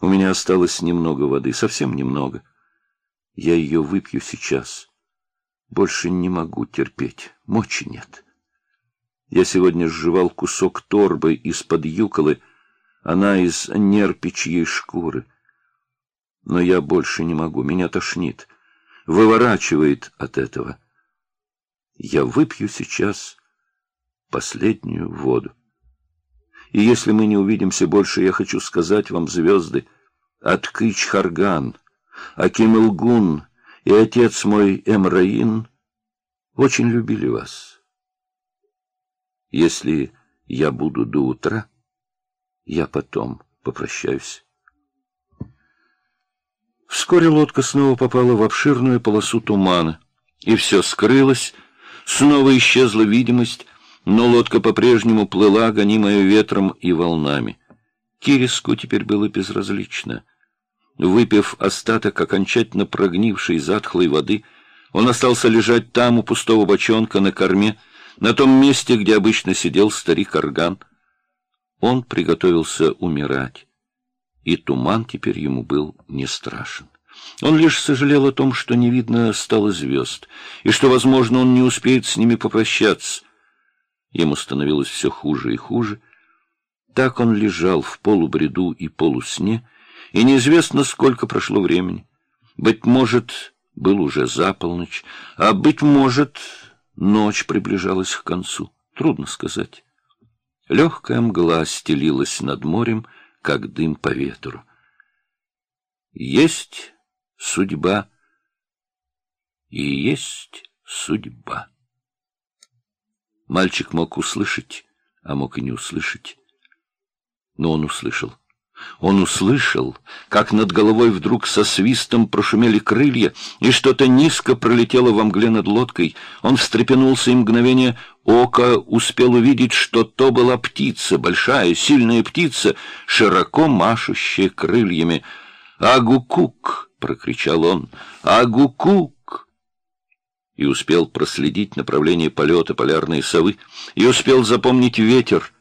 У меня осталось немного воды, совсем немного. Я ее выпью сейчас. Больше не могу терпеть, мочи нет. Я сегодня сживал кусок торбы из-под юколы, она из нерпичьей шкуры. Но я больше не могу, меня тошнит, выворачивает от этого. Я выпью сейчас последнюю воду. И если мы не увидимся больше, я хочу сказать вам, звезды, Откыч Харган, Аким и отец мой Эмраин очень любили вас. Если я буду до утра, я потом попрощаюсь. Вскоре лодка снова попала в обширную полосу тумана, и все скрылось, снова исчезла видимость, но лодка по-прежнему плыла, гонимая ветром и волнами. Кириску теперь было безразлично. Выпив остаток окончательно прогнившей затхлой воды, он остался лежать там у пустого бочонка на корме, на том месте, где обычно сидел старик Орган. Он приготовился умирать, и туман теперь ему был не страшен. Он лишь сожалел о том, что не видно стало звезд, и что, возможно, он не успеет с ними попрощаться. Ему становилось все хуже и хуже. Так он лежал в полубреду и полусне, и неизвестно, сколько прошло времени. Быть может, был уже за полночь, а, быть может, ночь приближалась к концу. Трудно сказать. Легкая мгла стелилась над морем, как дым по ветру. Есть судьба и есть судьба. Мальчик мог услышать, а мог и не услышать. Но он услышал. Он услышал, как над головой вдруг со свистом прошумели крылья, и что-то низко пролетело во мгле над лодкой. Он встрепенулся и мгновение ока успел увидеть, что то была птица, большая, сильная птица, широко машущая крыльями. «Агукук!» — прокричал он. «Агукук!» И успел проследить направление полета полярной совы, и успел запомнить ветер.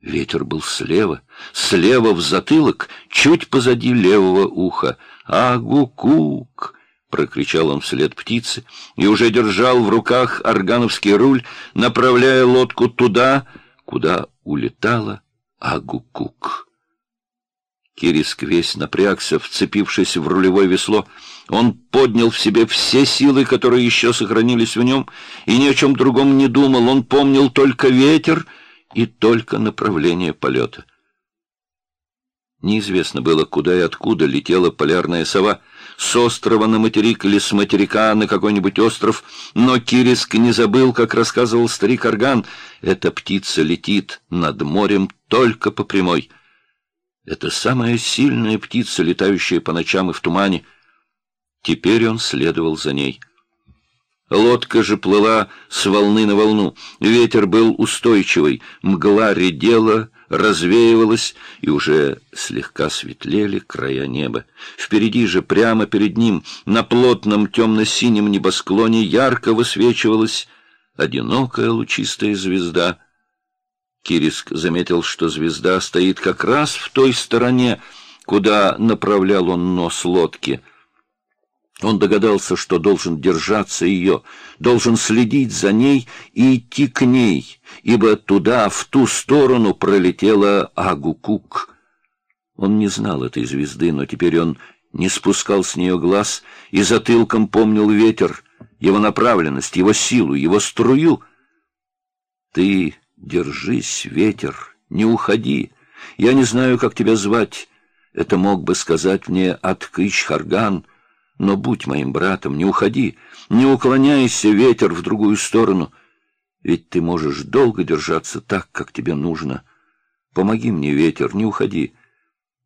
Ветер был слева, слева в затылок, чуть позади левого уха. «Агу-кук!» — прокричал он вслед птицы, и уже держал в руках органовский руль, направляя лодку туда, куда улетала Агу-кук. Кириск весь напрягся, вцепившись в рулевое весло. Он поднял в себе все силы, которые еще сохранились в нем, и ни о чем другом не думал. Он помнил только ветер и только направление полета. Неизвестно было, куда и откуда летела полярная сова, с острова на материк или с материка на какой-нибудь остров, но Кириск не забыл, как рассказывал старик Арган, эта птица летит над морем только по прямой — это самая сильная птица, летающая по ночам и в тумане. Теперь он следовал за ней. Лодка же плыла с волны на волну. Ветер был устойчивый, мгла редела, развеивалась, и уже слегка светлели края неба. Впереди же, прямо перед ним, на плотном темно-синем небосклоне ярко высвечивалась одинокая лучистая звезда — Кириск заметил, что звезда стоит как раз в той стороне, куда направлял он нос лодки. Он догадался, что должен держаться ее, должен следить за ней и идти к ней, ибо туда, в ту сторону, пролетела Агукук. Он не знал этой звезды, но теперь он не спускал с нее глаз и затылком помнил ветер, его направленность, его силу, его струю. «Ты Держись, ветер, не уходи. Я не знаю, как тебя звать. Это мог бы сказать мне Аткыч Харган, но будь моим братом, не уходи, не уклоняйся, ветер, в другую сторону. Ведь ты можешь долго держаться так, как тебе нужно. Помоги мне, ветер, не уходи,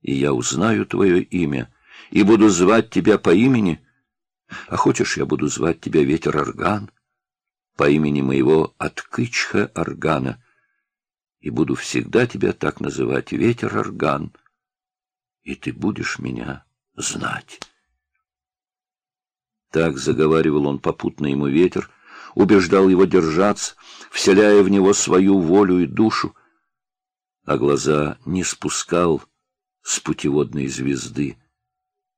и я узнаю твое имя, и буду звать тебя по имени. А хочешь, я буду звать тебя ветер Арган?» По имени моего Откычха Органа, и буду всегда тебя так называть, ветер Орган, и ты будешь меня знать. Так заговаривал он попутно ему ветер, убеждал его держаться, вселяя в него свою волю и душу, а глаза не спускал с путеводной звезды.